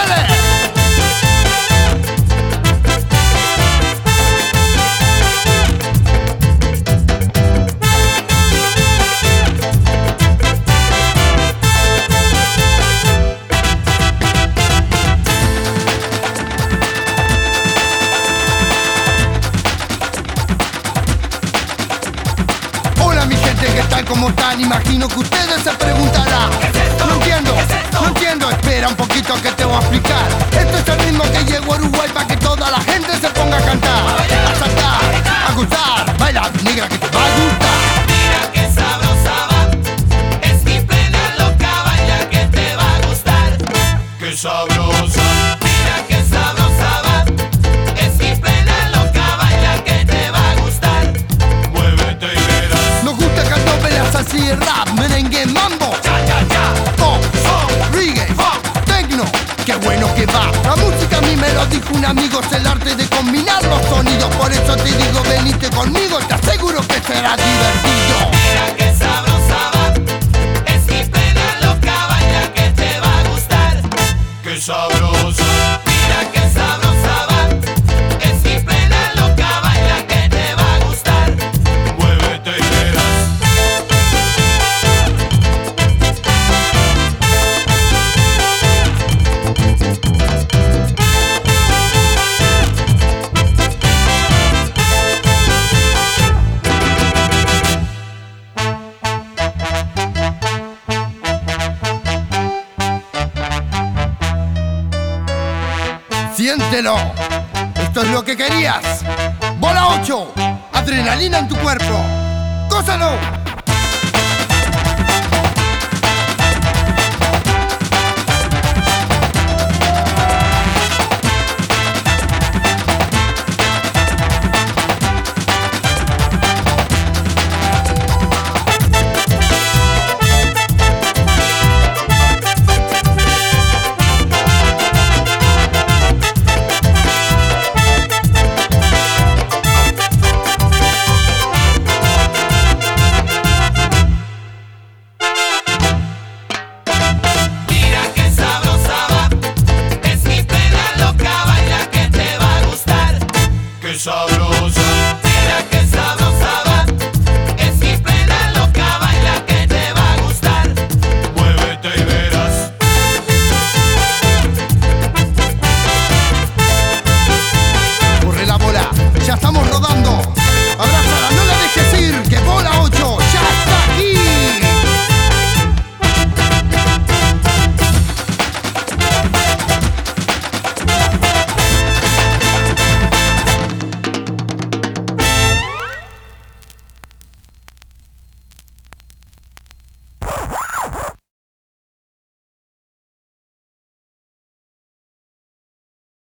¡Síguele! Que están como están, imagino que ustedes se preguntarán. No entiendo, no entiendo, espera un poquito que te voy a explicar. Esto es rap, merengue, mambo. Ya, ya, ya. Pop, soul, reggae, funk, techno. Qué bueno que va. La música a mí me lo dijo un amigo, es el arte de combinar los sonidos. Por eso te digo, venite conmigo, te aseguro que será divertido. Que sabrosa sabrosa. Esto es lo que querías. Bola 8. Adrenalina en tu cuerpo. Gózalo. sabroso.